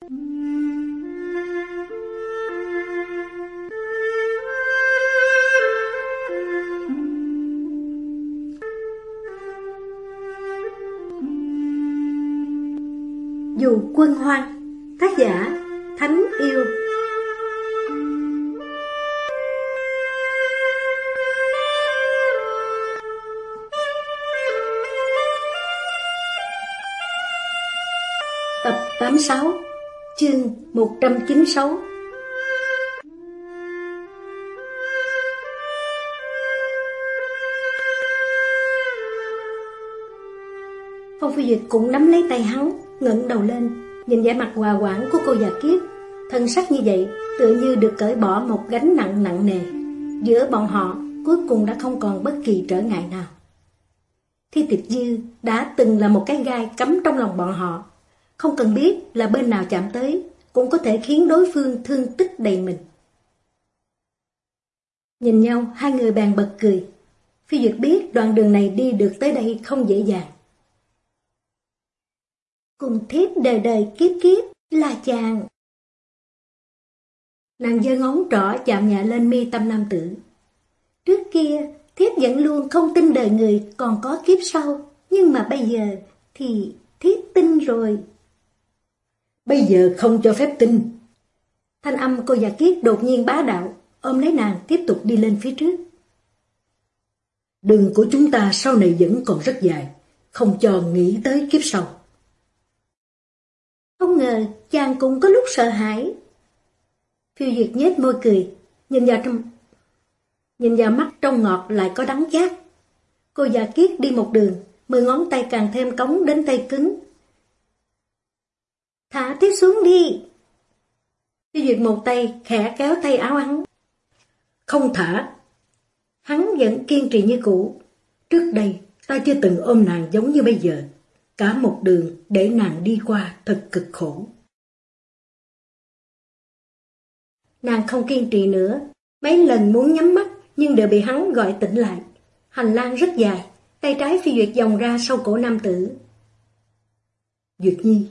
Dù quân hoang Tác giả Thánh Yêu. Tập 86 196 Phong Phi Duyệt cũng nắm lấy tay hắn, ngẩng đầu lên, nhìn vẻ mặt hòa quảng của cô già kiết. Thân sắc như vậy, tựa như được cởi bỏ một gánh nặng nặng nề. Giữa bọn họ, cuối cùng đã không còn bất kỳ trở ngại nào. Thi tiệp dư đã từng là một cái gai cắm trong lòng bọn họ. Không cần biết là bên nào chạm tới, cũng có thể khiến đối phương thương tích đầy mình. Nhìn nhau, hai người bàn bật cười. Phi Duyệt biết đoạn đường này đi được tới đây không dễ dàng. Cùng thiếp đời đời kiếp kiếp là chàng. Nàng giơ ngón trỏ chạm nhẹ lên mi tâm nam tử. Trước kia, thiếp vẫn luôn không tin đời người còn có kiếp sau, nhưng mà bây giờ thì thiếp tin rồi. Bây giờ không cho phép tin. Thanh âm cô già kiết đột nhiên bá đạo, ôm lấy nàng tiếp tục đi lên phía trước. Đường của chúng ta sau này vẫn còn rất dài, không cho nghĩ tới kiếp sau. Không ngờ chàng cũng có lúc sợ hãi. Phiêu Duyệt nhếch môi cười, nhìn vào trong... Nhìn vào mắt trong ngọt lại có đắng chát. Cô già kiết đi một đường, mười ngón tay càng thêm cống đến tay cứng. Thả tiếp xuống đi. Tiêu Duyệt một tay khẽ kéo tay áo hắn. Không thả. Hắn vẫn kiên trì như cũ. Trước đây, ta chưa từng ôm nàng giống như bây giờ. Cả một đường để nàng đi qua thật cực khổ. Nàng không kiên trì nữa, mấy lần muốn nhắm mắt nhưng đều bị hắn gọi tỉnh lại. Hành lang rất dài, tay trái phi duyệt dòng ra sau cổ nam tử. Duyệt nhi,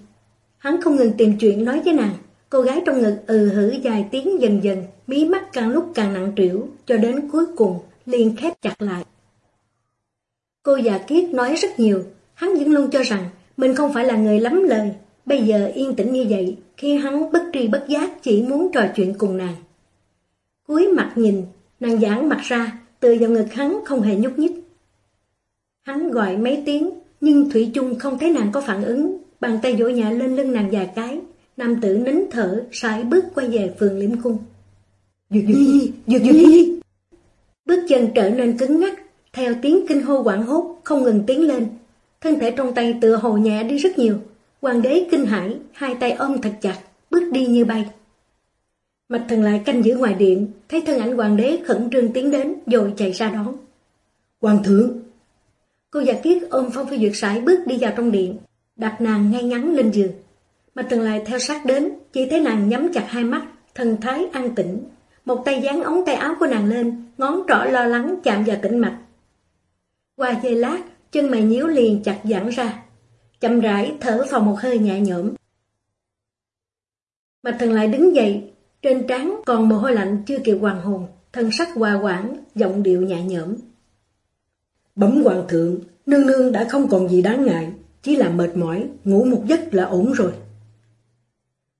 hắn không ngừng tìm chuyện nói với nàng, cô gái trong ngực ừ hử dài tiếng dần dần, mí mắt càng lúc càng nặng trĩu, cho đến cuối cùng liền khép chặt lại. Cô già kiết nói rất nhiều, Hắn vẫn luôn cho rằng mình không phải là người lắm lời. Bây giờ yên tĩnh như vậy, khi hắn bất tri bất giác chỉ muốn trò chuyện cùng nàng. Cúi mặt nhìn, nàng giãn mặt ra, từ vào ngực hắn không hề nhúc nhích. Hắn gọi mấy tiếng, nhưng Thủy chung không thấy nàng có phản ứng, bàn tay vỗ nhẹ lên lưng nàng vài cái, nam tử nín thở, sải bước quay về phường liễm cung. Duyệt Nhi, Duyệt Nhi! Bước chân trở nên cứng ngắc, theo tiếng kinh hô quảng hốt, không ngừng tiến lên, thân thể trong tay tựa hồ nhẹ đi rất nhiều. Hoàng đế kinh hãi, hai tay ôm thật chặt, bước đi như bay. Mạch thần lại canh giữ ngoài điện, thấy thân ảnh hoàng đế khẩn trương tiến đến, rồi chạy ra đón. Hoàng thượng! Cô già kiết ôm Phong Phi Duyệt sải bước đi vào trong điện, đặt nàng ngay ngắn lên giường. mà thần lại theo sát đến, chỉ thấy nàng nhắm chặt hai mắt, thần thái an tĩnh. Một tay dán ống tay áo của nàng lên, ngón trỏ lo lắng chạm vào tĩnh mạch. Qua giây lát, chân mày nhíu liền chặt giãn ra, chậm rãi thở vào một hơi nhẹ nhõm. mà thần lại đứng dậy, trên trán còn mồ hôi lạnh chưa kịp hoàn hồn, thân sắc hòa quảng, giọng điệu nhẹ nhõm. Bấm hoàng thượng, nương nương đã không còn gì đáng ngại, chỉ là mệt mỏi, ngủ một giấc là ổn rồi.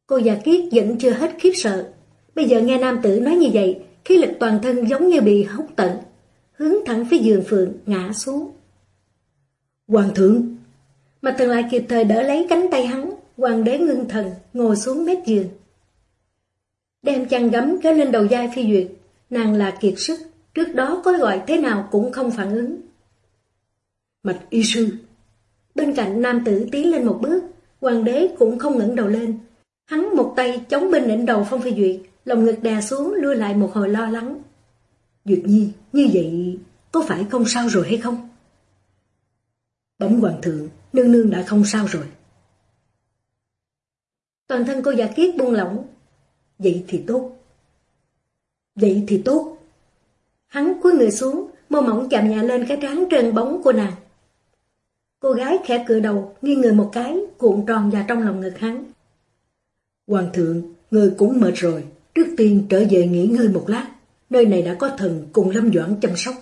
Cô già kiết vẫn chưa hết khiếp sợ. Bây giờ nghe nam tử nói như vậy, khí lực toàn thân giống như bị hút tận, hướng thẳng phía giường phượng, ngã xuống. Hoàng thượng! Mà thần lại kịp thời đỡ lấy cánh tay hắn, hoàng đế ngưng thần, ngồi xuống mép giường. Đem chăn gấm kéo lên đầu vai phi duyệt, nàng là kiệt sức, trước đó có gọi thế nào cũng không phản ứng. Mạch y sư! Bên cạnh nam tử tiến lên một bước, hoàng đế cũng không ngẩng đầu lên. Hắn một tay chống bên đỉnh đầu Phong Phi Duyệt, lòng ngực đè xuống lưu lại một hồi lo lắng. Duyệt nhi, như vậy có phải không sao rồi hay không? Bấm hoàng thượng, nương nương đã không sao rồi. Toàn thân cô giả kiết buông lỏng. Vậy thì tốt. Vậy thì tốt. Hắn cúi người xuống, mơ mỏng chạm nhẹ lên cái trán trơn bóng của nàng. Cô gái khẽ cựa đầu, nghiêng người một cái, cuộn tròn vào trong lòng ngực hắn. Hoàng thượng, người cũng mệt rồi, trước tiên trở về nghỉ ngơi một lát, nơi này đã có thần cùng Lâm Doãn chăm sóc.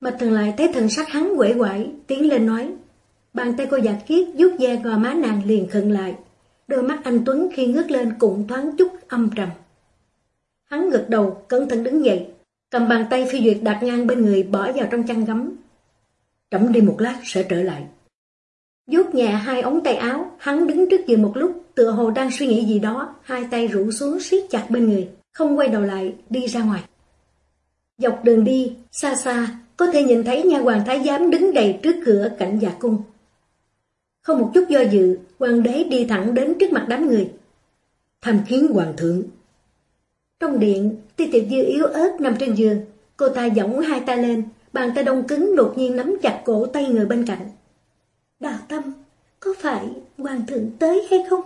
Mạch thần lại thấy thần sắc hắn quể quải, tiến lên nói. Bàn tay cô giặc kiết vuốt ve gò má nàng liền khựng lại. Đôi mắt anh Tuấn khi ngước lên cũng thoáng chút âm trầm. Hắn gật đầu, cẩn thận đứng dậy, cầm bàn tay phi duyệt đặt ngang bên người bỏ vào trong chăn gấm. Trẫm đi một lát sẽ trở lại. Dốt nhẹ hai ống tay áo, hắn đứng trước giường một lúc, tựa hồ đang suy nghĩ gì đó, hai tay rủ xuống siết chặt bên người, không quay đầu lại, đi ra ngoài. Dọc đường đi, xa xa, có thể nhìn thấy nha hoàng thái giám đứng đầy trước cửa cảnh giả cung. Không một chút do dự, hoàng đế đi thẳng đến trước mặt đám người. Tham kiến hoàng thượng. Trong điện, ti tiệp dư yếu ớt nằm trên giường, cô ta giỏng hai tay lên, bàn tay đông cứng đột nhiên nắm chặt cổ tay người bên cạnh. Đào tâm, có phải hoàng thượng tới hay không?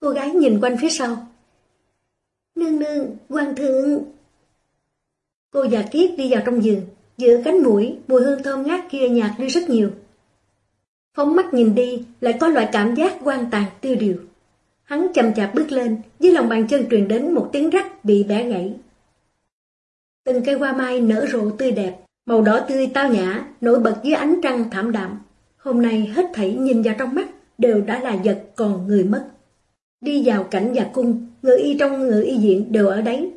Cô gái nhìn quanh phía sau. Nương nương, hoàng thượng... Cô già kiết đi vào trong giường, giữa cánh mũi, mùi hương thơm ngát kia nhạt đi rất nhiều. Phóng mắt nhìn đi, lại có loại cảm giác quan tàn tiêu điều. Hắn chậm chạp bước lên, dưới lòng bàn chân truyền đến một tiếng rắc bị bẻ gãy. Từng cây hoa mai nở rộ tươi đẹp, màu đỏ tươi tao nhã, nổi bật dưới ánh trăng thảm đạm. Hôm nay hết thảy nhìn vào trong mắt, đều đã là vật còn người mất. Đi vào cảnh và cung, người y trong người y diện đều ở đấy.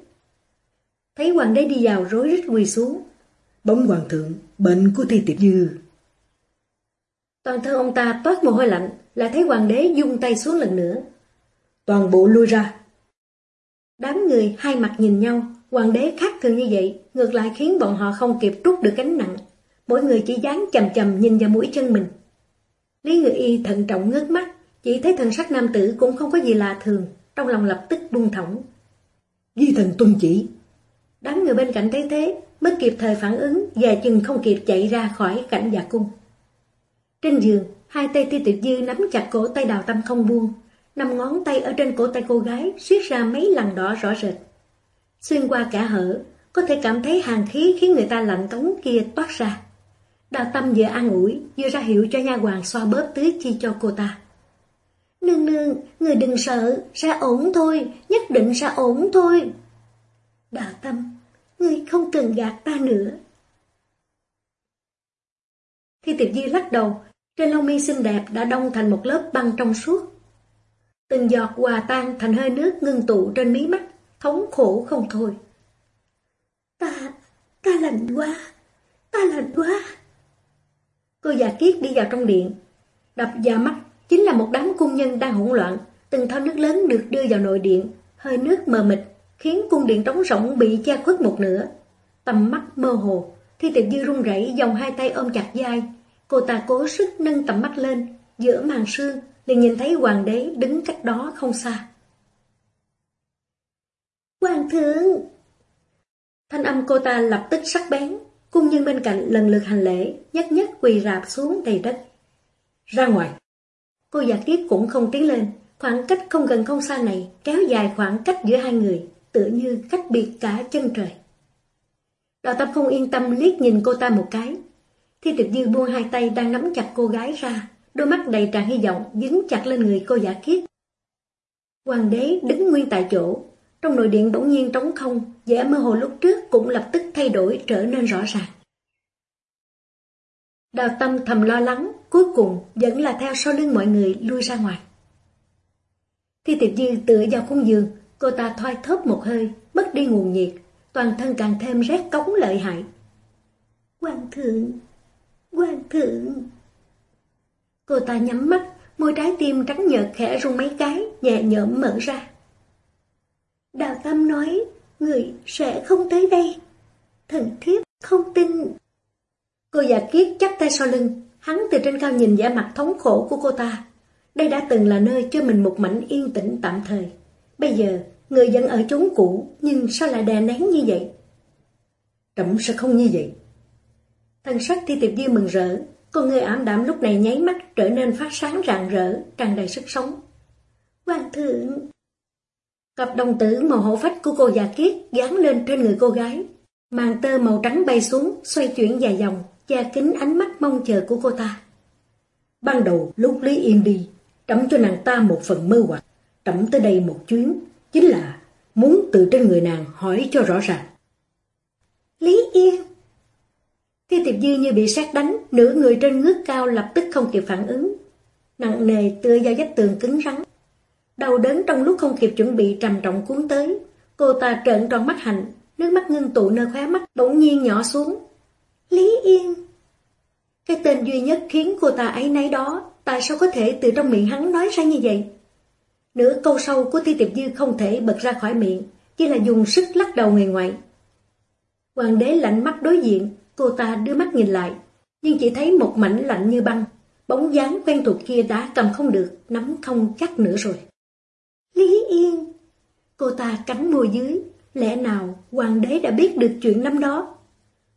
Thấy hoàng đế đi vào rối rít quỳ xuống. Bóng hoàng thượng, bệnh của thi tiệp dư. Toàn thân ông ta toát mồ hôi lạnh, lại thấy hoàng đế dung tay xuống lần nữa. Toàn bộ lui ra. Đám người hai mặt nhìn nhau, hoàng đế khác thường như vậy, ngược lại khiến bọn họ không kịp trút được gánh nặng. Mỗi người chỉ dán chầm chầm nhìn vào mũi chân mình. Lý người y thận trọng ngước mắt, chỉ thấy thần sắc nam tử cũng không có gì lạ thường, trong lòng lập tức buông thõng. Di thần tuân chỉ. Đám người bên cạnh thấy thế, mới kịp thời phản ứng và chừng không kịp chạy ra khỏi cảnh dạ cung. Trên giường, hai tay ti tuyệt dư nắm chặt cổ tay đào tâm không buông, năm ngón tay ở trên cổ tay cô gái siết ra mấy lần đỏ rõ rệt. Xuyên qua cả hở, có thể cảm thấy hàng khí khiến người ta lạnh cống kia toát ra. Đào tâm vừa an ủi, vừa ra hiệu cho nha hoàng xoa bóp tứ chi cho cô ta. Nương nương, người đừng sợ, sẽ ổn thôi, nhất định sẽ ổn thôi. Đào tâm, người không cần gạt ta nữa. Thi tiệp di lắc đầu, trên lông mi xinh đẹp đã đông thành một lớp băng trong suốt. Từng giọt hòa tan thành hơi nước ngưng tụ trên mí mắt, thống khổ không thôi. Ta, ta lạnh quá, ta lạnh quá. Cô già kiết đi vào trong điện, đập vào mắt chính là một đám cung nhân đang hỗn loạn, từng thao nước lớn được đưa vào nội điện, hơi nước mờ mịt, khiến cung điện trống rỗng bị che khuất một nửa. Tầm mắt mơ hồ, thi tiệp dư run rẩy dòng hai tay ôm chặt vai, cô ta cố sức nâng tầm mắt lên, giữa màn sương, liền nhìn thấy hoàng đế đứng cách đó không xa. Hoàng thượng! Thanh âm cô ta lập tức sắc bén, cung nhân bên cạnh lần lượt hành lễ, nhất nhất quỳ rạp xuống đầy đất. Ra ngoài! Cô giả kiết cũng không tiến lên, khoảng cách không gần không xa này kéo dài khoảng cách giữa hai người, tựa như cách biệt cả chân trời. Đào tâm không yên tâm liếc nhìn cô ta một cái. Thi tiệp dư buông hai tay đang nắm chặt cô gái ra, đôi mắt đầy tràn hy vọng dính chặt lên người cô giả kiết. Hoàng đế đứng nguyên tại chỗ, trong nội điện bỗng nhiên trống không, vẻ mơ hồ lúc trước cũng lập tức thay đổi trở nên rõ ràng. Đào tâm thầm lo lắng, cuối cùng vẫn là theo sau lưng mọi người lui ra ngoài. Thi tiệp dư tựa vào khung giường, cô ta thoai thóp một hơi, mất đi nguồn nhiệt, toàn thân càng thêm rét cống lợi hại. Hoàng thượng, hoàng thượng. Cô ta nhắm mắt, môi trái tim trắng nhợt khẽ rung mấy cái, nhẹ nhõm mở ra. Đào Tam nói, người sẽ không tới đây. Thần thiếp không tin. Cô già kiết chắp tay sau lưng, hắn từ trên cao nhìn vẻ mặt thống khổ của cô ta. Đây đã từng là nơi cho mình một mảnh yên tĩnh tạm thời. Bây giờ, người vẫn ở chốn cũ, nhưng sao lại đè nén như vậy? Trẫm sẽ không như vậy. Thần sắc thi tiệp dư mừng rỡ, con người ảm đạm lúc này nháy mắt trở nên phát sáng rạng rỡ, tràn đầy sức sống. Hoàng thượng! Cặp đồng tử màu hổ phách của cô già kiết dán lên trên người cô gái. Màn tơ màu trắng bay xuống, xoay chuyển dài dòng, che kín ánh mắt mong chờ của cô ta. Ban đầu lúc Lý Yên đi, trẫm cho nàng ta một phần mơ hoặc, trẫm tới đây một chuyến, chính là muốn từ trên người nàng hỏi cho rõ ràng. Lý Yên Thi tiệp dư như bị sát đánh, nửa người trên ngước cao lập tức không kịp phản ứng. Nặng nề tựa vào vách tường cứng rắn. Đau đớn trong lúc không kịp chuẩn bị trầm trọng cuốn tới. Cô ta trợn tròn mắt hạnh, nước mắt ngưng tụ nơi khóe mắt bỗng nhiên nhỏ xuống. Lý Yên Cái tên duy nhất khiến cô ta ấy nấy đó, tại sao có thể từ trong miệng hắn nói ra như vậy? Nửa câu sâu của Thi Tiệp Dư không thể bật ra khỏi miệng, chỉ là dùng sức lắc đầu người ngoại. Hoàng đế lạnh mắt đối diện, cô ta đưa mắt nhìn lại, nhưng chỉ thấy một mảnh lạnh như băng, bóng dáng quen thuộc kia đã cầm không được, nắm không chắc nữa rồi. Lý Yên! Cô ta cắn môi dưới, lẽ nào hoàng đế đã biết được chuyện năm đó?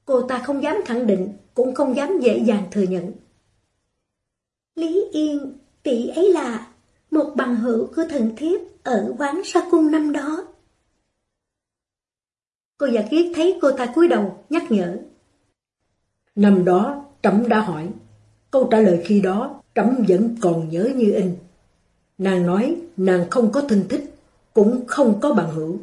Cô ta không dám khẳng định, cũng không dám dễ dàng thừa nhận. Lý Yên, tỷ ấy là một bằng hữu của thần thiếp ở quán sa cung năm đó. Cô giả kiết thấy cô ta cúi đầu, nhắc nhở. Năm đó, trẫm đã hỏi. Câu trả lời khi đó, trẫm vẫn còn nhớ như in. Nàng nói nàng không có thân thích, cũng không có bằng hữu.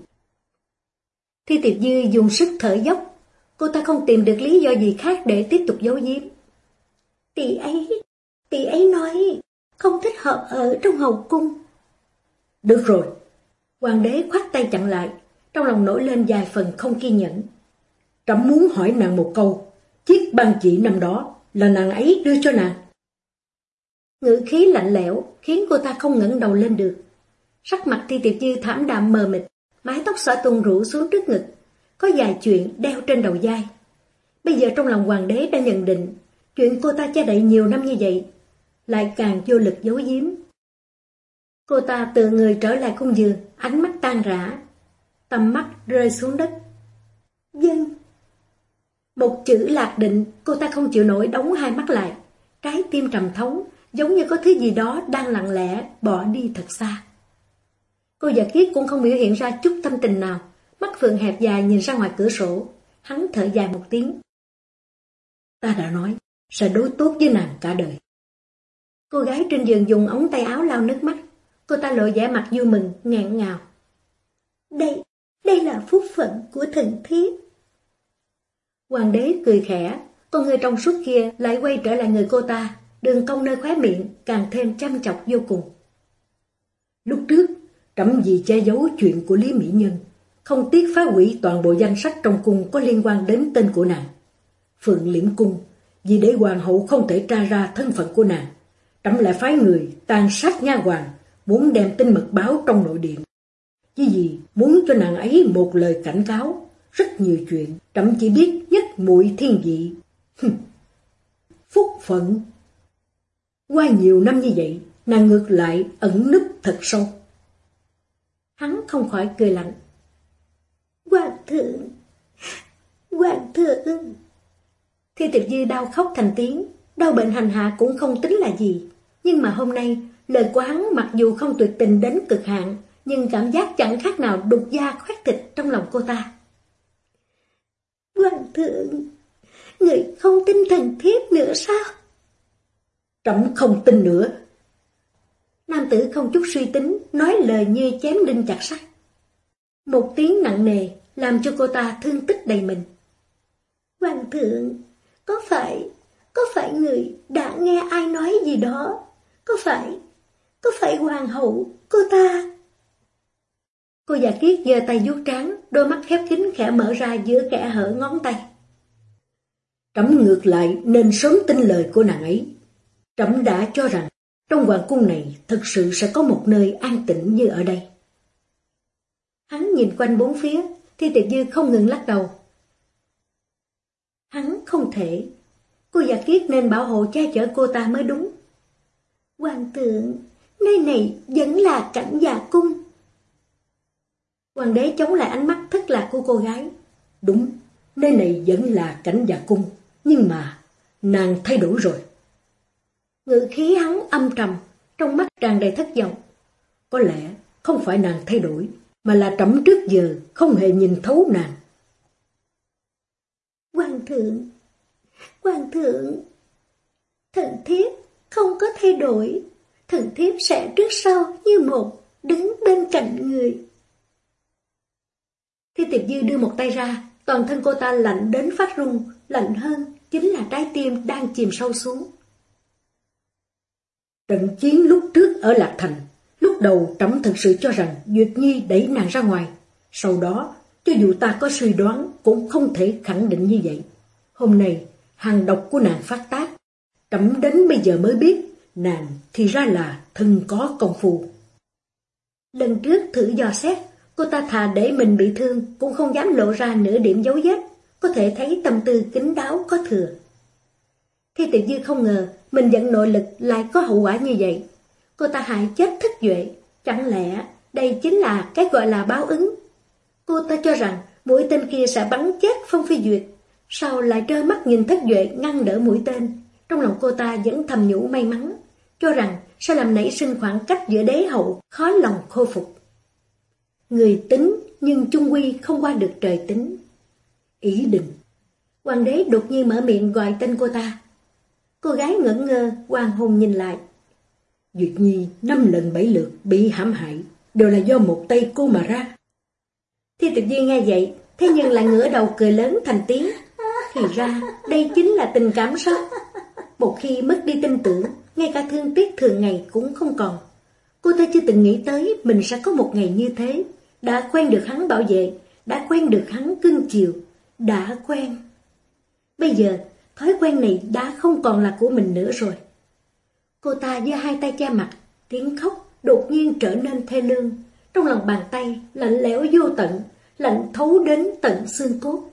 Thi Tiệp Dư dùng sức thở dốc, cô ta không tìm được lý do gì khác để tiếp tục giấu giếm. Tỷ ấy, tỷ ấy nói không thích hợp ở trong hậu cung. Được rồi. Hoàng đế khoát tay chặn lại, trong lòng nổi lên vài phần không kiên nhẫn. Trẫm muốn hỏi nàng một câu, chiếc băng chỉ năm đó là nàng ấy đưa cho nàng. Ngữ khí lạnh lẽo khiến cô ta không ngẩng đầu lên được. Sắc mặt Ti Tiệp Dư thảm đạm mờ mịt, mái tóc xõa tung rủ xuống trước ngực, có vài chuyện đeo trên đầu dai. Bây giờ trong lòng hoàng đế đã nhận định, chuyện cô ta che đậy nhiều năm như vậy, lại càng vô lực giấu giếm. Cô ta tự người trở lại cung giường, ánh mắt tan rã, tầm mắt rơi xuống đất. Dân! Một chữ lạc định, cô ta không chịu nổi đóng hai mắt lại, trái tim trầm thấu, giống như có thứ gì đó đang lặng lẽ bỏ đi thật xa. Cô giả kiết cũng không biểu hiện ra chút tâm tình nào, mắt phượng hẹp dài nhìn ra ngoài cửa sổ, hắn thở dài một tiếng. Ta đã nói, sẽ đối tốt với nàng cả đời. Cô gái trên giường dùng ống tay áo lau nước mắt, cô ta lộ vẻ mặt vui mừng, ngẹn ngào. Đây, đây là phúc phận của thần thiết. Hoàng đế cười khẽ, con người trong suốt kia lại quay trở lại người cô ta, đường cong nơi khóe miệng càng thêm chăm chọc vô cùng. Lúc trước, trẫm vì che giấu chuyện của Lý Mỹ Nhân, không tiếc phá hủy toàn bộ danh sách trong cung có liên quan đến tên của nàng. Phượng Liễm Cung, vì để hoàng hậu không thể tra ra thân phận của nàng, trẫm lại phái người tàn sát nha hoàng, muốn đem tin mật báo trong nội điện. Chỉ vì muốn cho nàng ấy một lời cảnh cáo, rất nhiều chuyện, trẫm chỉ biết nhất mũi thiên vị. Phúc phận qua nhiều năm như vậy, nàng ngược lại ẩn nấp thật sâu. Hắn không khỏi cười lạnh. Hoàng thượng! Hoàng thượng! Thi tiệp dư đau khóc thành tiếng, đau bệnh hành hạ cũng không tính là gì. Nhưng mà hôm nay, lời của hắn mặc dù không tuyệt tình đến cực hạn, nhưng cảm giác chẳng khác nào đục da khoét thịt trong lòng cô ta. Hoàng thượng! Người không tin thần thiếp nữa sao? Trẫm không tin nữa. Nam tử không chút suy tính, nói lời như chém đinh chặt sắt. Một tiếng nặng nề, làm cho cô ta thương tích đầy mình. Hoàng thượng, có phải, có phải người đã nghe ai nói gì đó? Có phải, có phải hoàng hậu, cô ta? Cô già kiết giơ tay vuốt trán, đôi mắt khép kín khẽ mở ra giữa kẻ hở ngón tay. Trẫm ngược lại nên sớm tin lời của nàng ấy. Trẫm đã cho rằng trong hoàng cung này thực sự sẽ có một nơi an tĩnh như ở đây. Hắn nhìn quanh bốn phía, Thi Tiệp Dư không ngừng lắc đầu. Hắn không thể. Cô giả kiết nên bảo hộ che chở cô ta mới đúng. Hoàng thượng, nơi này vẫn là cảnh già cung. Hoàng đế chống lại ánh mắt thất lạc của cô gái. Đúng, nơi này vẫn là cảnh già cung, nhưng mà nàng thay đổi rồi. Ngữ khí hắn âm trầm, trong mắt tràn đầy thất vọng. Có lẽ không phải nàng thay đổi, mà là trẫm trước giờ không hề nhìn thấu nàng. Hoàng thượng, hoàng thượng, thần thiết, không có thay đổi. Thần thiếp sẽ trước sau như một, đứng bên cạnh người. Thi tiệp dư đưa một tay ra, toàn thân cô ta lạnh đến phát run, lạnh hơn chính là trái tim đang chìm sâu xuống. Trận chiến lúc trước ở Lạc Thành, lúc đầu trẫm thật sự cho rằng Duyệt Nhi đẩy nàng ra ngoài. Sau đó, cho dù ta có suy đoán cũng không thể khẳng định như vậy. Hôm nay, hàng độc của nàng phát tác. Trẫm đến bây giờ mới biết, nàng thì ra là thân có công phu. Lần trước thử dò xét, cô ta thà để mình bị thương cũng không dám lộ ra nửa điểm dấu vết, có thể thấy tâm tư kính đáo có thừa. Thi Tiểu dư không ngờ mình dẫn nội lực lại có hậu quả như vậy. Cô ta hại chết thất duệ, chẳng lẽ đây chính là cái gọi là báo ứng? Cô ta cho rằng mũi tên kia sẽ bắn chết Phong Phi Duyệt, sao lại trơ mắt nhìn thất duệ ngăn đỡ mũi tên. Trong lòng cô ta vẫn thầm nhủ may mắn, cho rằng sẽ làm nảy sinh khoảng cách giữa đế hậu, khó lòng khôi phục. Người tính nhưng chung quy không qua được trời tính. Ý định. Hoàng đế đột nhiên mở miệng gọi tên cô ta. Cô gái ngẩn ngơ, hoàng hùng nhìn lại. Duyệt Nhi năm lần bảy lượt bị hãm hại, đều là do một tay cô mà ra. Thi tuyệt duy nghe vậy, thế nhưng lại ngửa đầu cười lớn thành tiếng. Thì ra, đây chính là tình cảm sao? Một khi mất đi tin tưởng, ngay cả thương tiếc thường ngày cũng không còn. Cô ta chưa từng nghĩ tới mình sẽ có một ngày như thế. Đã quen được hắn bảo vệ, đã quen được hắn cưng chiều, đã quen. Bây giờ, thói quen này đã không còn là của mình nữa rồi. Cô ta giơ hai tay che mặt, tiếng khóc đột nhiên trở nên thê lương. Trong lòng bàn tay lạnh lẽo vô tận, lạnh thấu đến tận xương cốt.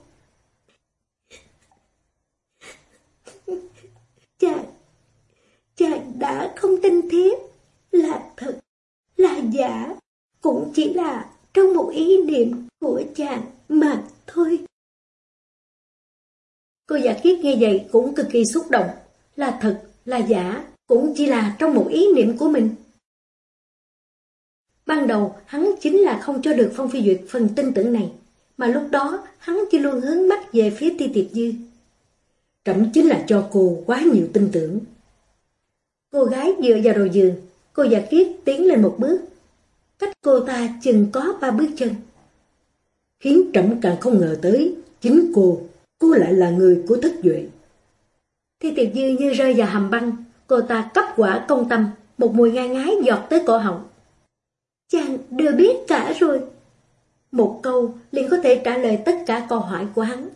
Chàng, chàng đã không tin thiếp, là thật, là giả, cũng chỉ là trong một ý niệm của chàng mà thôi. Cô giả kiết nghe vậy cũng cực kỳ xúc động, là thật, là giả, cũng chỉ là trong một ý niệm của mình. Ban đầu, hắn chính là không cho được Phong Phi Duyệt phần tin tưởng này, mà lúc đó hắn chỉ luôn hướng mắt về phía Ti Tiệp Dư. Trẫm chính là cho cô quá nhiều tin tưởng. Cô gái dựa vào đầu giường, cô giả kiết tiến lên một bước. Cách cô ta chừng có ba bước chân. Khiến trẫm càng không ngờ tới, chính cô, cô lại là người của thất duệ. Thi Tiệp Dư như rơi vào hầm băng, cô ta cấp quả công tâm, một mùi ngai ngái giọt tới cổ họng. Chàng đều biết cả rồi. Một câu liền có thể trả lời tất cả câu hỏi của hắn.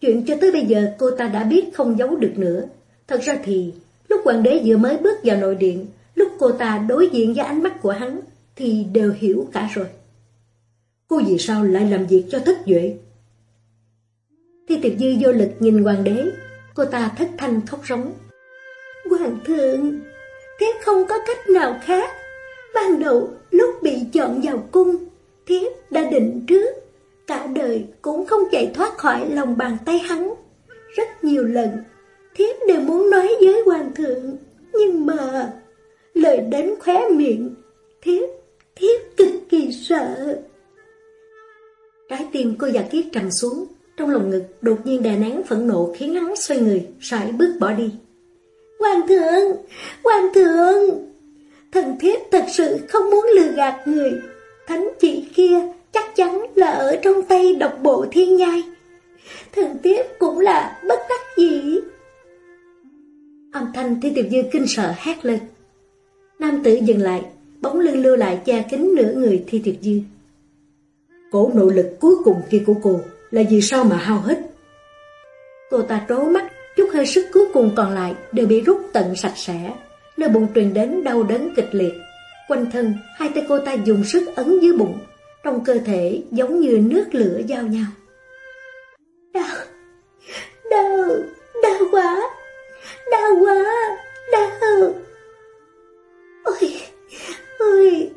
Chuyện cho tới bây giờ cô ta đã biết không giấu được nữa. Thật ra thì, lúc hoàng đế vừa mới bước vào nội điện, lúc cô ta đối diện với ánh mắt của hắn, thì đều hiểu cả rồi. Cô vì sao lại làm việc cho thất duệ? Thi Tiểu dư vô lực nhìn hoàng đế, cô ta thất thanh khóc rống. Hoàng thượng, thế không có cách nào khác. Ban đầu lúc bị chọn vào cung, thiếp đã định trước, cả đời cũng không chạy thoát khỏi lòng bàn tay hắn. Rất nhiều lần, thiếp đều muốn nói với hoàng thượng, nhưng mà lời đến khóe miệng, thiếp, thiếp cực kỳ sợ. Trái tim cô già kiết trầm xuống, trong lòng ngực đột nhiên đè nén phẫn nộ khiến hắn xoay người, sải bước bỏ đi. Hoàng thượng! Hoàng thượng! Thần thiếp thật sự không muốn lừa gạt người. Thánh chị kia chắc chắn là ở trong tay độc bộ thiên nhai. Thần thiếp cũng là bất đắc dĩ. Âm thanh thi tiệp dư kinh sợ hét lên. Nam tử dừng lại, bóng lưng lưu lại che kính nửa người thi tiệp dư. Cổ nỗ lực cuối cùng kia của cô là vì sao mà hao hết? Cô ta trố mắt Chút hơi sức cuối cùng còn lại đều bị rút tận sạch sẽ, nơi bụng truyền đến đau đớn kịch liệt. Quanh thân, hai tay cô ta dùng sức ấn dưới bụng, trong cơ thể giống như nước lửa giao nhau. Đau, đau, đau quá, đau quá, đau. Ôi, ôi.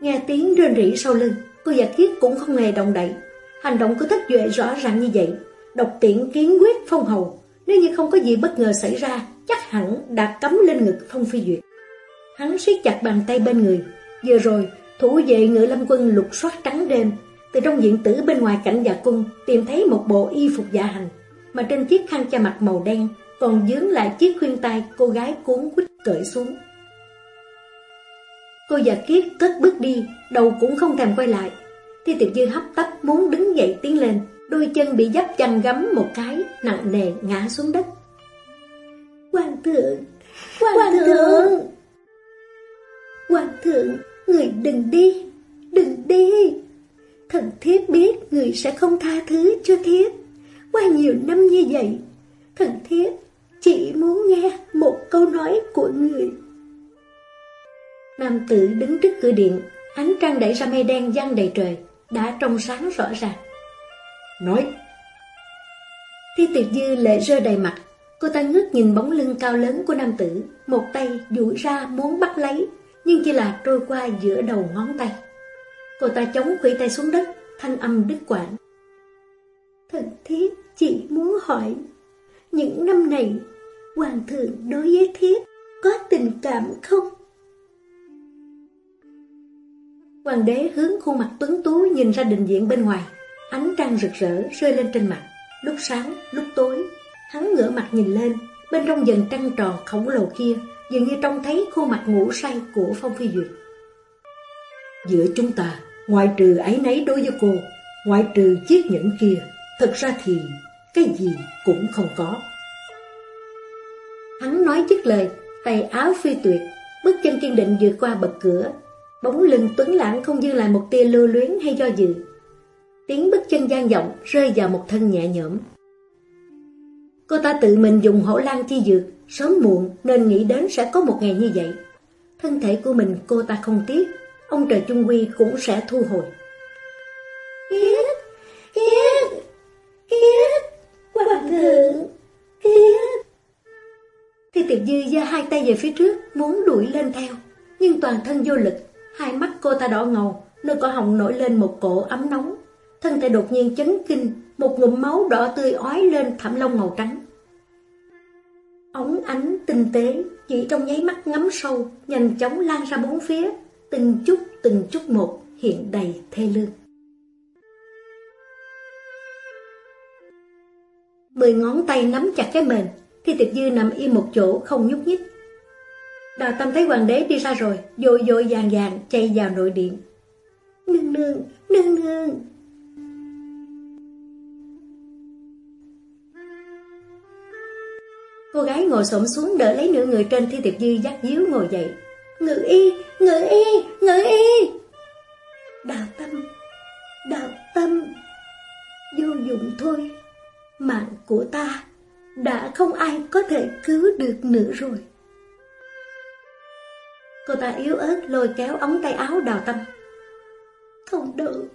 Nghe tiếng rên rỉ sau lưng, cô giả kiết cũng không hề động đậy. Hành động của thất duệ rõ ràng như vậy, độc tiện kiến quyết phong hầu, nếu như không có gì bất ngờ xảy ra, chắc hẳn đã cấm lên ngực Phong Phi Duyệt. Hắn siết chặt bàn tay bên người. Vừa rồi, thủ vệ ngựa lâm quân lục soát trắng đêm, từ trong diện tử bên ngoài cảnh dạ cung tìm thấy một bộ y phục dạ hành, mà trên chiếc khăn che mặt màu đen còn dướng lại chiếc khuyên tai cô gái cuốn quýt cởi xuống. Cô già kiết cất bước đi, đầu cũng không thèm quay lại. Thi tiệp dư hấp tấp muốn đứng dậy tiến lên, đôi chân bị dấp chăn gắm một cái, nặng nề ngã xuống đất. Hoàng thượng! Hoàng, Hoàng thượng! thượng! Hoàng thượng, người đừng đi, đừng đi! Thần thiếp biết người sẽ không tha thứ cho thiếp. Qua nhiều năm như vậy, thần thiếp chỉ muốn nghe một câu nói của người. Nam tử đứng trước cửa điện, ánh trăng đẩy ra mây đen văng đầy trời, đã trong sáng rõ ràng. Nói! Thi tiệp dư lệ rơi đầy mặt, cô ta ngước nhìn bóng lưng cao lớn của nam tử, một tay duỗi ra muốn bắt lấy, nhưng chỉ là trôi qua giữa đầu ngón tay. Cô ta chống khuỷu tay xuống đất, thanh âm đứt quãng. Thần Thiết chỉ muốn hỏi, những năm này, hoàng thượng đối với Thiết có tình cảm không? Hoàng đế hướng khuôn mặt tuấn tú nhìn ra đình diện bên ngoài, ánh trăng rực rỡ rơi lên trên mặt, lúc sáng, lúc tối. Hắn ngửa mặt nhìn lên, bên trong dần trăng tròn khổng lồ kia, dường như trông thấy khuôn mặt ngủ say của Phong Phi Duyệt. Giữa chúng ta, ngoại trừ ấy nấy đối với cô, ngoại trừ chiếc nhẫn kia, thật ra thì cái gì cũng không có. Hắn nói dứt lời, tay áo phi tuyệt, bước chân kiên định vượt qua bậc cửa, bóng lưng tuấn lãng không dư lại một tia lưu luyến hay do dự. Tiếng bước chân gian vọng rơi vào một thân nhẹ nhõm. Cô ta tự mình dùng hổ lan chi dược, sớm muộn nên nghĩ đến sẽ có một ngày như vậy. Thân thể của mình cô ta không tiếc, ông trời chung quy cũng sẽ thu hồi. Kiết! Kiết! Kiết! Hoàng thượng! Kiết! Thì tiệp dư giơ hai tay về phía trước, muốn đuổi lên theo. Nhưng toàn thân vô lực, hai mắt cô ta đỏ ngầu, nơi cổ họng nổi lên một cổ ấm nóng. Thân thể đột nhiên chấn kinh, một ngụm máu đỏ tươi ói lên thảm lông màu trắng. Ống ánh tinh tế, chỉ trong nháy mắt ngắm sâu, nhanh chóng lan ra bốn phía, từng chút từng chút một hiện đầy thê lương. Mười ngón tay nắm chặt cái mền, thì tiệp dư nằm im một chỗ không nhúc nhích. Đào tâm thấy hoàng đế đi ra rồi, dội dội vàng vàng chạy vào nội điện. Nương nương, nương nương. Cô gái ngồi xổm xuống đỡ lấy nửa người trên thi tiệp dư dắt díu ngồi dậy. Ngự y, ngự y, ngự y. Đào tâm, đào tâm, vô dụng thôi. Mạng của ta đã không ai có thể cứu được nữa rồi. Cô ta yếu ớt lôi kéo ống tay áo đào tâm. Không được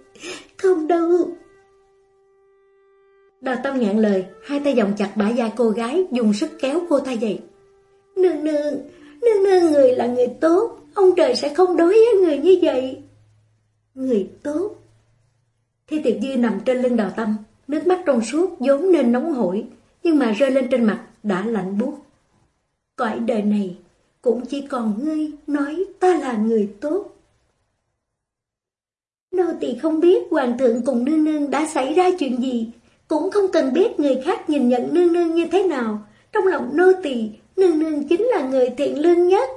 không được Đào tâm ngạn lời, hai tay vòng chặt bả vai cô gái, dùng sức kéo cô ta dậy. Nương nương, nương nương người là người tốt, ông trời sẽ không đối với người như vậy. Người tốt. Thi tiệp dư nằm trên lưng đào tâm, nước mắt trong suốt vốn nên nóng hổi, nhưng mà rơi lên trên mặt đã lạnh buốt. Cõi đời này cũng chỉ còn ngươi nói ta là người tốt. Nô tỳ không biết hoàng thượng cùng nương nương đã xảy ra chuyện gì, cũng không cần biết người khác nhìn nhận nương nương như thế nào. Trong lòng nô tỳ, nương nương chính là người thiện lương nhất.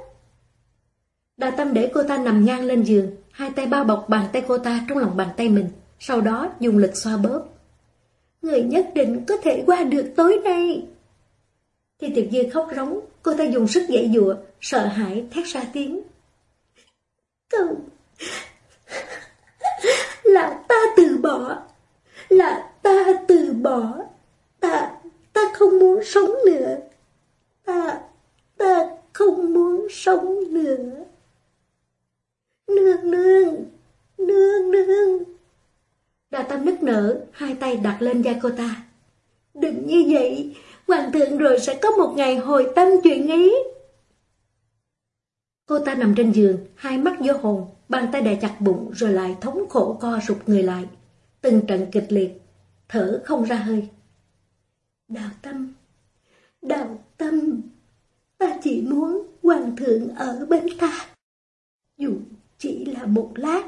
Đà tâm để cô ta nằm ngang lên giường, hai tay bao bọc bàn tay cô ta trong lòng bàn tay mình, sau đó dùng lực xoa bóp. Người nhất định có thể qua được tối nay. Khi Tiểu dư khóc rống, cô ta dùng sức dãy dụa, sợ hãi thét ra tiếng. Không, là ta từ bỏ, là ta từ bỏ, ta, ta không muốn sống nữa, ta, ta không muốn sống nữa. Nương nương, nương nương. Đà tâm nức nở, hai tay đặt lên da cô ta. Đừng như vậy, hoàng thượng rồi sẽ có một ngày hồi tâm chuyện ý. Cô ta nằm trên giường, hai mắt vô hồn, bàn tay đè chặt bụng rồi lại thống khổ co rụt người lại. Từng trận kịch liệt, thở không ra hơi. Đào tâm, đào tâm, ta chỉ muốn hoàng thượng ở bên ta. Dù chỉ là một lát,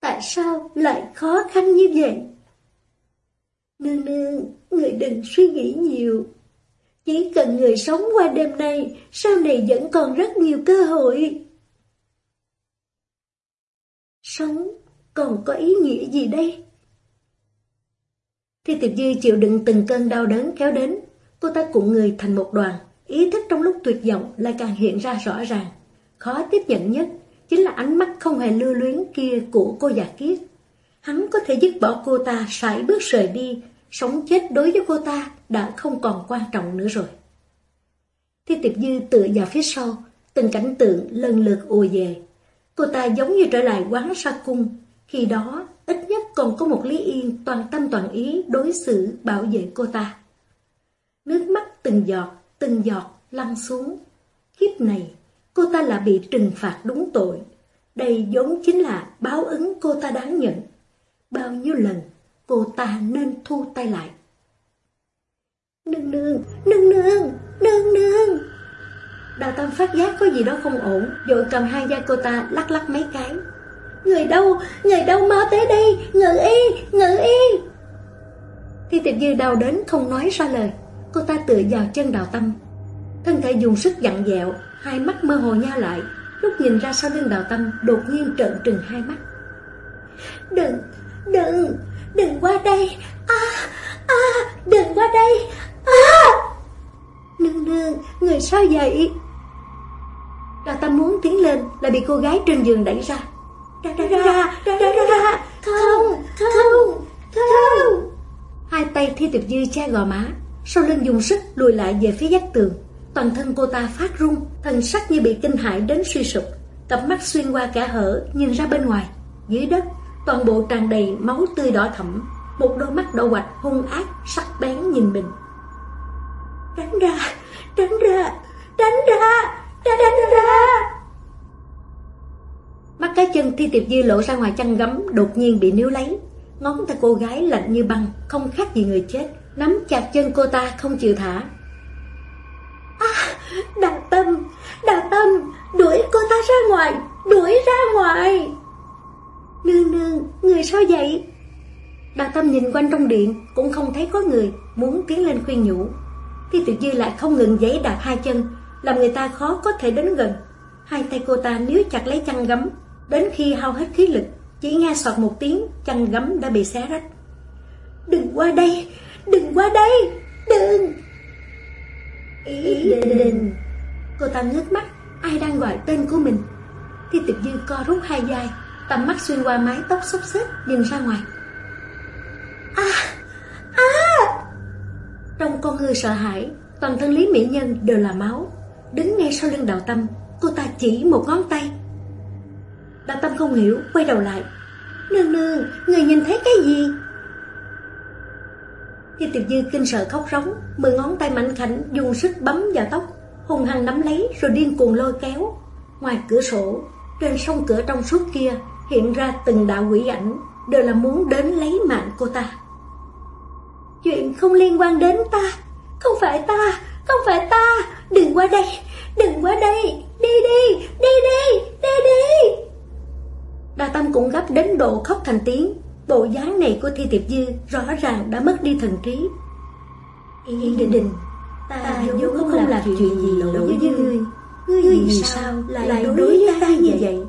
tại sao lại khó khăn như vậy? Nương nương, người đừng suy nghĩ nhiều. Chỉ cần người sống qua đêm nay, sau này vẫn còn rất nhiều cơ hội. Sống còn có ý nghĩa gì đây? Thi Tiệp Dư chịu đựng từng cơn đau đớn kéo đến, cô ta cuộn người thành một đoàn, ý thức trong lúc tuyệt vọng lại càng hiện ra rõ ràng. Khó tiếp nhận nhất chính là ánh mắt không hề lưu luyến kia của cô già kiết. Hắn có thể dứt bỏ cô ta sải bước rời đi, sống chết đối với cô ta đã không còn quan trọng nữa rồi. Thi Tiệp Dư tựa vào phía sau, từng cảnh tượng lần lượt ùa về. Cô ta giống như trở lại quán sa cung, khi đó ít nhất còn có một Lý Yên toàn tâm toàn ý đối xử bảo vệ cô ta. Nước mắt từng giọt, từng giọt lăn xuống. Kiếp này, cô ta là bị trừng phạt đúng tội. Đây giống chính là báo ứng cô ta đáng nhận. Bao nhiêu lần cô ta nên thu tay lại. Nương nương, nương nương, nương nương. Đào Tâm phát giác có gì đó không ổn, vội cầm hai da cô ta lắc lắc mấy cái. Người đâu, người đâu mau tới đây, ngự y, ngự y. Thi tiệp dư đau đến không nói ra lời, cô ta tựa vào chân Đào Tâm. Thân thể dùng sức dặn dẹo, hai mắt mơ hồ nhau lại, lúc nhìn ra sau lưng Đào Tâm đột nhiên trợn trừng hai mắt. Đừng, đừng, đừng qua đây, à, à, đừng qua đây, à. Nương nương, người sao vậy? Đà Tâm muốn tiến lên, lại bị cô gái trên giường đẩy ra. Ra, ra, ra, ra, ra, ra, không, không, không. Hai tay Thi Tiệp Dư che gò má, sau lưng dùng sức lùi lại về phía vách tường. Toàn thân cô ta phát run, thần sắc như bị kinh hãi đến suy sụp. Cặp mắt xuyên qua cả hở, nhìn ra bên ngoài. Dưới đất, toàn bộ tràn đầy máu tươi đỏ thẫm. Một đôi mắt đỏ quạch hung ác, sắc bén nhìn mình. Tránh ra, tránh ra, tránh ra, tránh ra. Mắt cái chân Thi Tiệp Dư lộ ra ngoài chăn gấm đột nhiên bị níu lấy. Ngón tay cô gái lạnh như băng, không khác gì người chết, nắm chặt chân cô ta không chịu thả. À, Đào Tâm, Đào Tâm, đuổi cô ta ra ngoài, đuổi ra ngoài. Nương nương, người sao vậy? Đào Tâm nhìn quanh trong điện, cũng không thấy có người, muốn tiến lên khuyên nhủ. Thi tự Dư lại không ngừng giấy đạp hai chân, làm người ta khó có thể đến gần. Hai tay cô ta níu chặt lấy chăn gấm, Đến khi hao hết khí lực, chỉ nghe sọt một tiếng, chăn gấm đã bị xé rách. Đừng qua đây, đừng qua đây, đừng! Ý định... Cô ta ngước mắt, ai đang gọi tên của mình? Thi tự dư co rút hai vai, tầm mắt xuyên qua mái tóc xốc xích nhìn ra ngoài. À! À! Trong con người sợ hãi, toàn thân Lý Mỹ Nhân đều là máu. Đứng ngay sau lưng đạo tâm, cô ta chỉ một ngón tay Đào tâm không hiểu, quay đầu lại. Nương nương, người nhìn thấy cái gì? Khi tiểu Dư kinh sợ khóc rống, mười ngón tay mạnh khảnh dùng sức bấm vào tóc, hùng hăng nắm lấy rồi điên cuồng lôi kéo. Ngoài cửa sổ, trên sông cửa trong suốt kia hiện ra từng đạo quỷ ảnh, đều là muốn đến lấy mạng cô ta. Chuyện không liên quan đến ta, không phải ta, không phải ta, đừng qua đây, đừng qua đây, đi đi, đi đi, đi đi. Đa Tâm cũng gấp đến độ khóc thành tiếng. Bộ dáng này của Thi Tiệp Dư rõ ràng đã mất đi thần trí. Yên đình đình Ta vốn không, không làm chuyện gì lỗi với ngươi. Ngươi. Vì sao lại đối với ta như vậy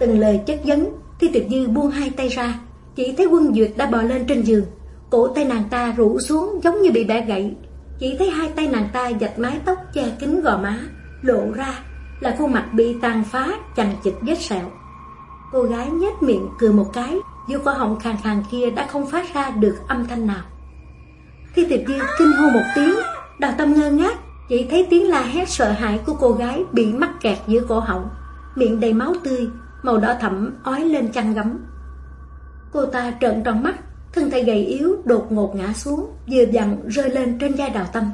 Từng lời chất vấn Thi Tiệp Dư buông hai tay ra Chỉ thấy quân duyệt đã bò lên trên giường Cổ tay nàng ta rũ xuống giống như bị bẻ gãy Chỉ thấy hai tay nàng ta dạch mái tóc che kín gò má Lộ ra là khuôn mặt bị tàn phá, chằng chịt vết sẹo. Cô gái nhếch miệng cười một cái, giữa cổ họng khàn khàn kia đã không phát ra được âm thanh nào. Thi tiệp dư kinh hô một tiếng, đào tâm ngơ ngác, chỉ thấy tiếng la hét sợ hãi của cô gái bị mắc kẹt giữa cổ họng, miệng đầy máu tươi, màu đỏ thẫm ói lên chăn gấm. Cô ta trợn tròn mắt, thân thể gầy yếu đột ngột ngã xuống, vừa dặn rơi lên trên vai đào tâm.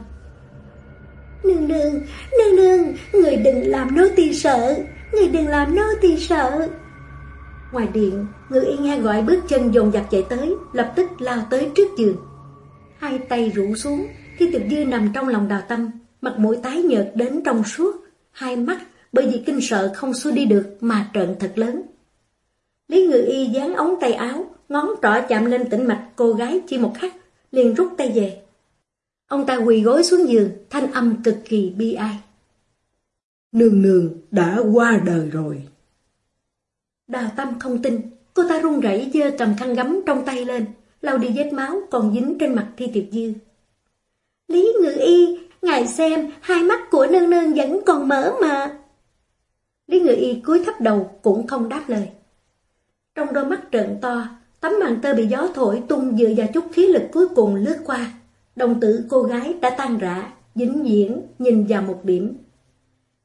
Nương nương, nương nương, người đừng làm nô tỳ sợ, người đừng làm nô tỳ sợ. Ngoài điện, người y nghe gọi bước chân dồn dập chạy tới, lập tức lao tới trước giường. Hai tay rũ xuống, khi tiệp dư nằm trong lòng đào tâm, mặt mũi tái nhợt đến trong suốt, hai mắt bởi vì kinh sợ không xua đi được mà trợn thật lớn. Lý ngự y dán ống tay áo, ngón trỏ chạm lên tĩnh mạch cô gái chỉ một khắc, liền rút tay về. Ông ta quỳ gối xuống giường, thanh âm cực kỳ bi ai. Nương nương đã qua đời rồi. Đào Tâm không tin, cô ta run rẩy dơ cầm khăn gấm trong tay lên, lau đi vết máu còn dính trên mặt Thi Tiệp Dư. Lý Ngự Y, ngài xem, hai mắt của nương nương vẫn còn mở mà. Lý Ngự Y cúi thấp đầu cũng không đáp lời. Trong đôi mắt trợn to, tấm màn tơ bị gió thổi tung dựa vào chút khí lực cuối cùng lướt qua. Đồng tử cô gái đã tan rã, dính diễn, nhìn vào một điểm.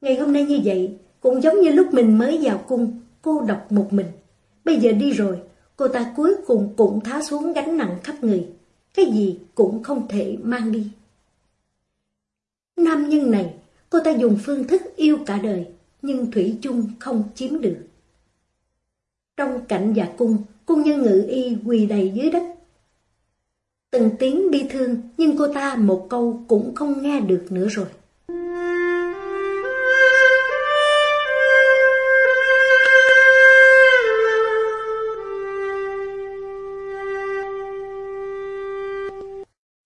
Ngày hôm nay như vậy, cũng giống như lúc mình mới vào cung, cô độc một mình. Bây giờ đi rồi, cô ta cuối cùng cũng tháo xuống gánh nặng khắp người. Cái gì cũng không thể mang đi. Nam nhân này, cô ta dùng phương thức yêu cả đời, nhưng Thủy chung không chiếm được. Trong cảnh dạ cung, cung nhân ngự y quỳ đầy dưới đất. Từng tiếng bi thương, nhưng cô ta một câu cũng không nghe được nữa rồi.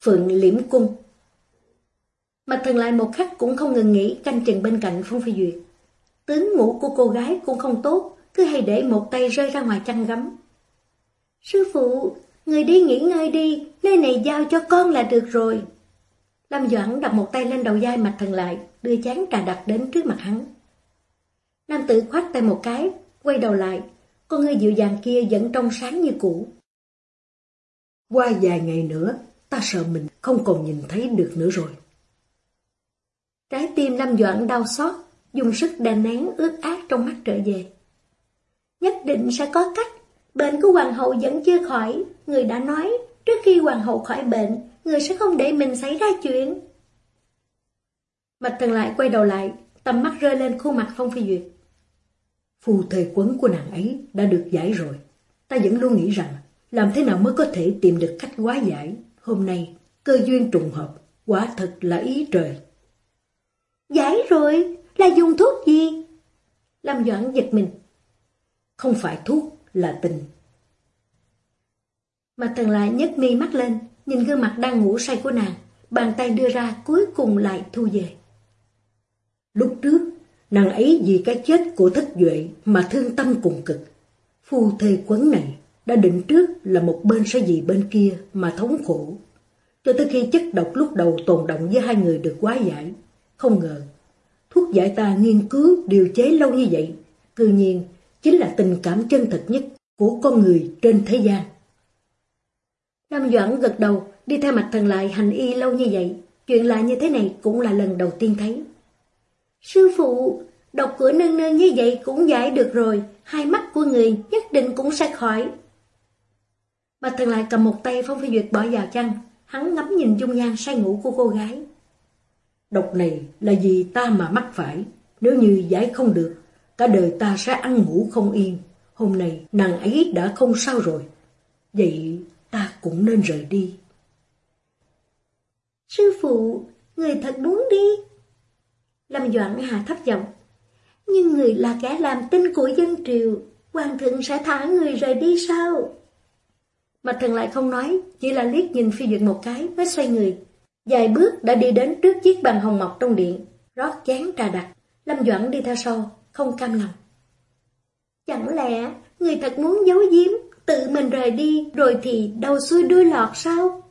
Phượng liễm cung Mặt thần lại một khắc cũng không ngừng nghĩ canh chừng bên cạnh Phong Phi Duyệt. Tướng ngủ của cô gái cũng không tốt, cứ hay để một tay rơi ra ngoài chăn gấm. Sư phụ, người đi nghỉ ngơi đi, nơi này giao cho con là được rồi. Lâm Doãn đặt một tay lên đầu vai mặt thần lại, đưa chán trà đặt đến trước mặt hắn. Nam tử khoát tay một cái, quay đầu lại, con người dịu dàng kia vẫn trong sáng như cũ. Qua vài ngày nữa, ta sợ mình không còn nhìn thấy được nữa rồi. Trái tim Lâm Doãn đau xót, dùng sức đè nén ướt át trong mắt trở về. Nhất định sẽ có cách, bệnh của hoàng hậu vẫn chưa khỏi, người đã nói, trước khi hoàng hậu khỏi bệnh, người sẽ không để mình xảy ra chuyện. Mạch thần lại quay đầu lại, tầm mắt rơi lên khuôn mặt Phong Phi Duyệt. Phù thề quấn của nàng ấy đã được giải rồi. Ta vẫn luôn nghĩ rằng, làm thế nào mới có thể tìm được cách hóa giải. Hôm nay, cơ duyên trùng hợp, quả thật là ý trời. Giải rồi, là dùng thuốc gì? Lâm Doãn giật mình. Không phải thuốc, là tình. Mà Tần lại nhấc mi mắt lên, nhìn gương mặt đang ngủ say của nàng, bàn tay đưa ra cuối cùng lại thu về. Lúc trước, nàng ấy vì cái chết của thất duệ mà thương tâm cùng cực. Phu thê quấn này đã định trước là một bên sẽ vì bên kia mà thống khổ. Cho tới khi chất độc lúc đầu tồn động với hai người được quá giải, không ngờ thuốc giải ta nghiên cứu điều chế lâu như vậy, cư nhiên chính là tình cảm chân thật nhất của con người trên thế gian. Nam Doãn gật đầu, đi theo mặt thần lại hành y lâu như vậy, chuyện lạ như thế này cũng là lần đầu tiên thấy. Sư phụ, đọc cửa nương nương như vậy cũng giải được rồi, hai mắt của người nhất định cũng sẽ khỏi. Mặt thần lại cầm một tay Phong Phi Duyệt bỏ vào chăn, hắn ngắm nhìn dung nhan say ngủ của cô gái. Độc này là gì ta mà mắc phải, nếu như giải không được, cả đời ta sẽ ăn ngủ không yên. Hôm nay nàng ấy đã không sao rồi, vậy ta cũng nên rời đi. Sư phụ, người thật muốn đi. Lâm Doãn hạ thấp giọng. Nhưng người là kẻ làm tin của dân triều, hoàng thượng sẽ thả người rời đi sao? Mạch thần lại không nói, chỉ là liếc nhìn phi duyệt một cái mới xoay người. Vài bước đã đi đến trước chiếc bàn hồng mọc trong điện, rót chén trà đặc. Lâm Doãn đi theo sau, không cam lòng. Chẳng lẽ người thật muốn giấu giếm, tự mình rời đi rồi thì đầu xuôi đuôi lọt sao?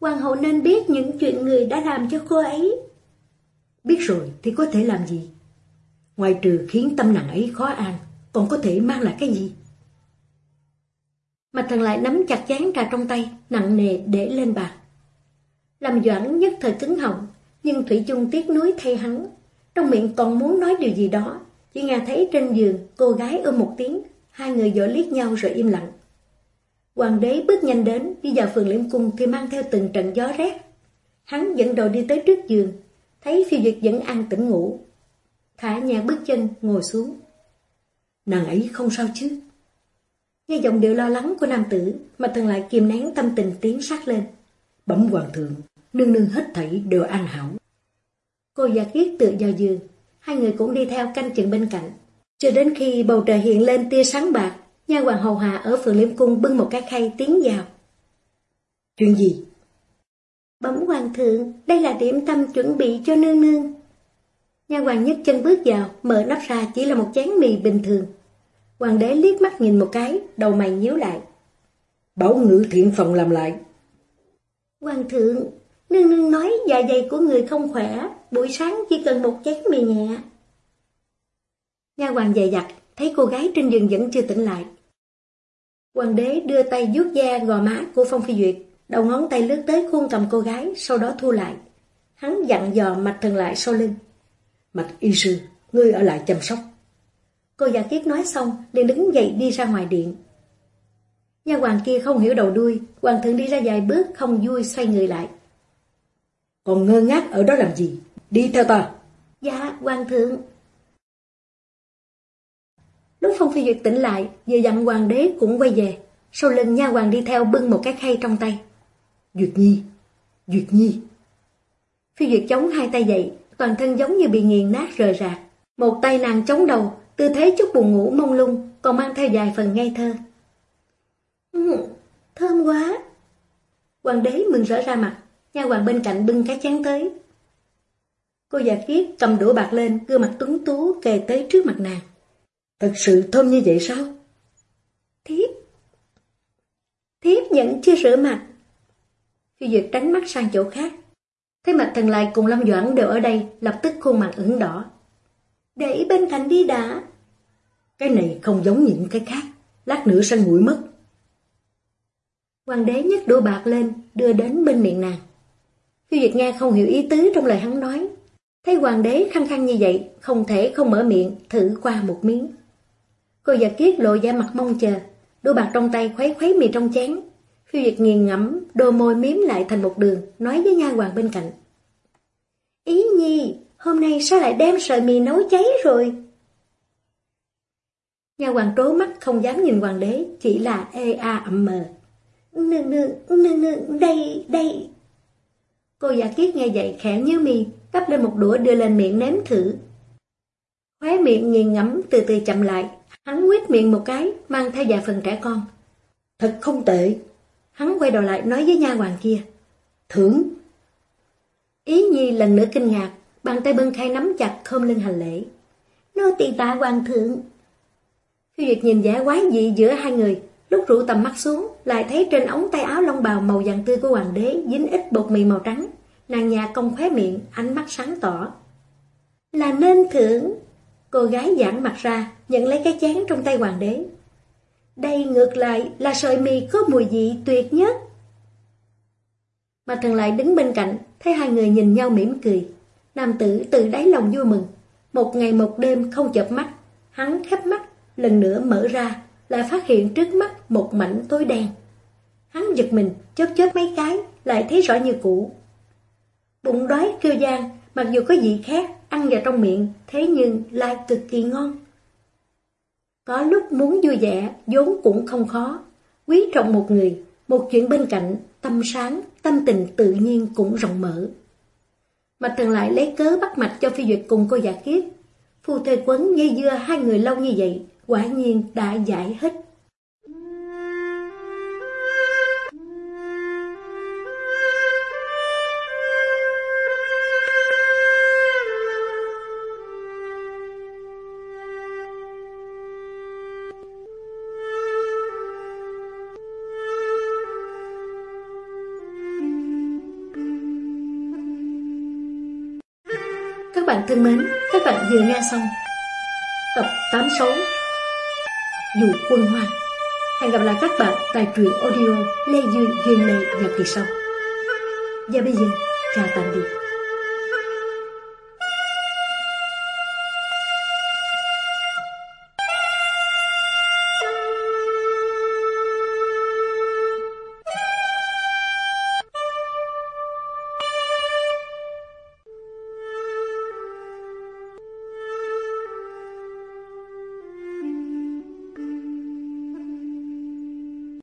Hoàng hậu nên biết những chuyện người đã làm cho cô ấy. Biết rồi thì có thể làm gì? Ngoài trừ khiến tâm nàng ấy khó an, còn có thể mang lại cái gì? Mạch thần lại nắm chặt chán trà trong tay, nặng nề để lên bàn. Làm doãn nhất thời cứng họng, nhưng Thủy chung tiếc nuối thay hắn. Trong miệng còn muốn nói điều gì đó, chỉ nghe thấy trên giường cô gái ôm một tiếng, hai người dỗ liếc nhau rồi im lặng. Hoàng đế bước nhanh đến, đi vào phường liễm cung thì mang theo từng trận gió rét. Hắn dẫn đầu đi tới trước giường, thấy phiêu duyệt vẫn ăn tỉnh ngủ. Thả nhà bước chân, ngồi xuống. Nàng ấy không sao chứ? Nghe giọng điệu lo lắng của nam tử, mà thần lại kìm nén tâm tình tiếng sát lên. Bấm hoàng thượng, nương nương hết thảy đều an hảo. Cô giả kiết tựa vào giường, hai người cũng đi theo canh chừng bên cạnh. Cho đến khi bầu trời hiện lên tia sáng bạc, nha hoàng hầu hạ ở phường liêm cung bưng một cái khay tiến vào. Chuyện gì? Bẩm hoàng thượng, đây là điểm tâm chuẩn bị cho nương nương. Nha hoàng nhất chân bước vào, mở nắp ra chỉ là một chén mì bình thường. Hoàng đế liếc mắt nhìn một cái, đầu mày nhíu lại. Bảo ngự thiện phòng làm lại. Hoàng thượng, nương nương nói dạ dày của người không khỏe, buổi sáng chỉ cần một chén mì nhẹ. Nha hoàng dày dặt, thấy cô gái trên giường vẫn chưa tỉnh lại. Hoàng đế đưa tay vuốt da gò má của Phong Phi Duyệt, đầu ngón tay lướt tới khuôn cầm cô gái, sau đó thu lại. Hắn dặn dò mạch thần lại sau lưng. Mạch y sư, ngươi ở lại chăm sóc. Cô giả kiết nói xong, liền đứng dậy đi ra ngoài điện. Nha hoàng kia không hiểu đầu đuôi, hoàng thượng đi ra vài bước không vui xoay người lại. Còn ngơ ngác ở đó làm gì? Đi theo ta. Dạ, hoàng thượng. Lúc Phong Phi Duyệt tỉnh lại, vừa dặn hoàng đế cũng quay về. Sau lưng nha hoàng đi theo bưng một cái khay trong tay. Duyệt Nhi, Duyệt Nhi. Phi Duyệt chống hai tay dậy, toàn thân giống như bị nghiền nát rời rạc. Một tay nàng chống đầu, tư thế chút buồn ngủ mông lung, còn mang theo vài phần ngây thơ. Ừ, thơm quá. Hoàng đế mừng rỡ ra mặt, nha hoàng bên cạnh bưng cái chén tới. Cô già kiết cầm đũa bạc lên, gương mặt tuấn tú kề tới trước mặt nàng. Thật sự thơm như vậy sao? Thiếp. Thiếp vẫn chưa rửa mặt. Phi Duyệt tránh mắt sang chỗ khác. Thấy mặt thần lại cùng Lâm Doãn đều ở đây, lập tức khuôn mặt ửng đỏ. Để bên cạnh đi đã. Cái này không giống những cái khác, lát nữa sẽ nguội mất. Hoàng đế nhấc đũa bạc lên, đưa đến bên miệng nàng. Phi Việt Nga không hiểu ý tứ trong lời hắn nói. Thấy hoàng đế khăng khăng như vậy, không thể không mở miệng, thử qua một miếng. Cô già kiết lộ ra mặt mong chờ, đũa bạc trong tay khuấy khuấy mì trong chén. Phi Việt nghiền ngẫm, đôi môi miếm lại thành một đường, nói với nha hoàng bên cạnh. Ý nhi, hôm nay sao lại đem sợi mì nấu cháy rồi? Nha hoàng trố mắt không dám nhìn hoàng đế, chỉ là ê a ậm mờ. Nương nương, nương nương, đây, đây. Cô giả kiết nghe vậy khẽ như mì, gắp lên một đũa đưa lên miệng nếm thử. Khóe miệng nghiền ngẫm từ từ chậm lại, hắn quyết miệng một cái, mang theo vài phần trẻ con. Thật không tệ. Hắn quay đầu lại nói với nha hoàng kia. Thưởng. Ý nhi lần nữa kinh ngạc, bàn tay bưng khai nắm chặt khom lưng hành lễ. Nô tỳ tạ hoàng thượng. Phi Duyệt nhìn vẻ quái dị giữa hai người, lúc rủ tầm mắt xuống, lại thấy trên ống tay áo lông bào màu vàng tươi của hoàng đế dính ít bột mì màu trắng. Nàng nhà cong khóe miệng, ánh mắt sáng tỏ. Là nên thưởng. Cô gái giãn mặt ra, nhận lấy cái chén trong tay hoàng đế. Đây ngược lại là sợi mì có mùi vị tuyệt nhất. Mà thần lại đứng bên cạnh, thấy hai người nhìn nhau mỉm cười. Nam tử từ đáy lòng vui mừng. Một ngày một đêm không chợp mắt, hắn khép mắt, lần nữa mở ra, lại phát hiện trước mắt một mảnh tối đen. Hắn giật mình, chớp chớp mấy cái, lại thấy rõ như cũ. Bụng đói kêu gian, mặc dù có gì khác, ăn vào trong miệng, thế nhưng lại cực kỳ ngon. Có lúc muốn vui vẻ, vốn cũng không khó. Quý trọng một người, một chuyện bên cạnh, tâm sáng, tâm tình tự nhiên cũng rộng mở. Mạch thần lại lấy cớ bắt mạch cho phi duyệt cùng cô giả kiết. Phu thê quấn dây dưa hai người lâu như vậy, quả nhiên đã giải hết. Các bạn thân mến, các bạn vừa nghe xong tập 86 dù quân hoa. Hẹn gặp lại các bạn tại truyện audio Lê Duyên Duyên Lê vào kỳ sau. Và bây giờ, chào tạm biệt.